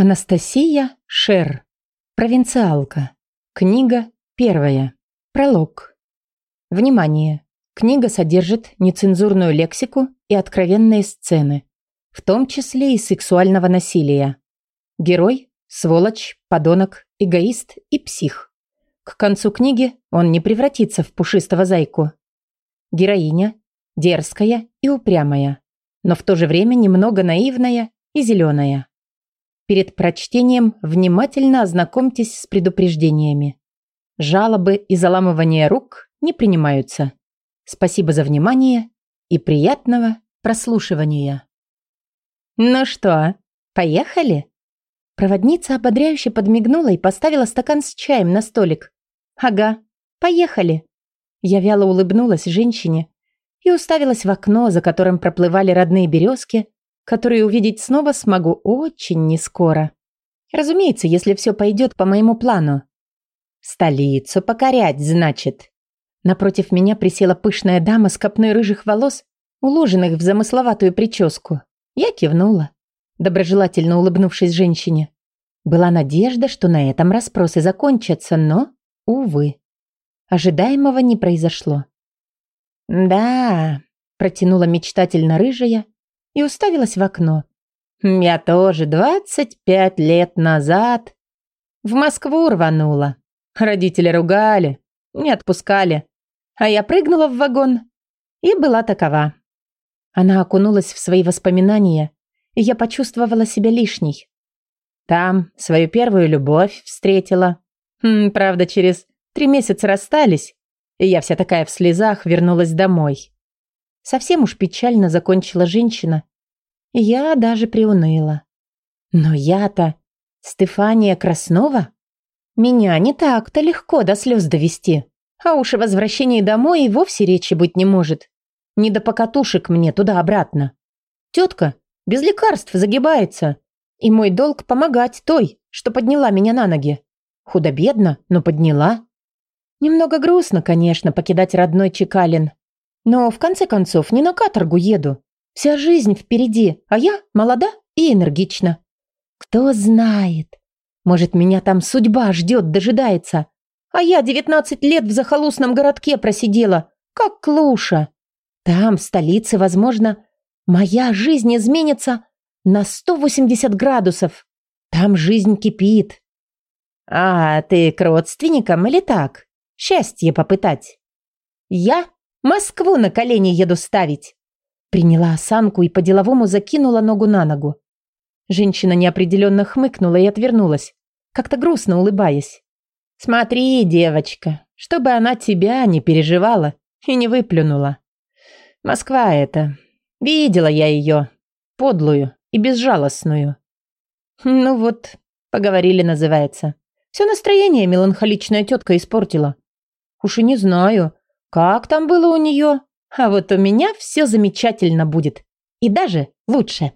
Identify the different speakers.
Speaker 1: Анастасия Шер. Провинциалка. Книга первая. Пролог. Внимание! Книга содержит нецензурную лексику и откровенные сцены, в том числе и сексуального насилия. Герой – сволочь, подонок, эгоист и псих. К концу книги он не превратится в пушистого зайку. Героиня – дерзкая и упрямая, но в то же время немного наивная и зеленая. Перед прочтением внимательно ознакомьтесь с предупреждениями. Жалобы и заламывание рук не принимаются. Спасибо за внимание и приятного прослушивания. Ну что, поехали? Проводница ободряюще подмигнула и поставила стакан с чаем на столик. Ага, поехали. Я вяло улыбнулась женщине и уставилась в окно, за которым проплывали родные березки, которые увидеть снова смогу очень нескоро. Разумеется, если все пойдет по моему плану. Столицу покорять, значит. Напротив меня присела пышная дама с копной рыжих волос, уложенных в замысловатую прическу. Я кивнула, доброжелательно улыбнувшись женщине. Была надежда, что на этом расспросы закончатся, но, увы, ожидаемого не произошло. «Да», – протянула мечтательно рыжая и уставилась в окно. «Я тоже двадцать пять лет назад в Москву рванула. Родители ругали, не отпускали, а я прыгнула в вагон и была такова». Она окунулась в свои воспоминания, и я почувствовала себя лишней. Там свою первую любовь встретила. Хм, правда, через три месяца расстались, и я вся такая в слезах вернулась домой. Совсем уж печально закончила женщина, я даже приуныла. Но я-то Стефания Краснова? Меня не так-то легко до слез довести. А уж о возвращении домой и вовсе речи быть не может. Не до покатушек мне туда-обратно. Тетка без лекарств загибается. И мой долг помогать той, что подняла меня на ноги. Худо-бедно, но подняла. Немного грустно, конечно, покидать родной Чекалин. Но, в конце концов, не на каторгу еду. Вся жизнь впереди, а я молода и энергична. Кто знает, может, меня там судьба ждет, дожидается. А я девятнадцать лет в захолустном городке просидела, как клуша. Там, в столице, возможно, моя жизнь изменится на сто восемьдесят градусов. Там жизнь кипит. А ты к родственникам или так? Счастье попытать. Я Москву на колени еду ставить. Приняла осанку и по-деловому закинула ногу на ногу. Женщина неопределенно хмыкнула и отвернулась, как-то грустно улыбаясь. «Смотри, девочка, чтобы она тебя не переживала и не выплюнула. Москва это. Видела я ее, подлую и безжалостную. Ну вот, поговорили, называется. Все настроение меланхоличная тетка испортила. Уж и не знаю, как там было у нее, а вот у меня все замечательно будет. И даже лучше.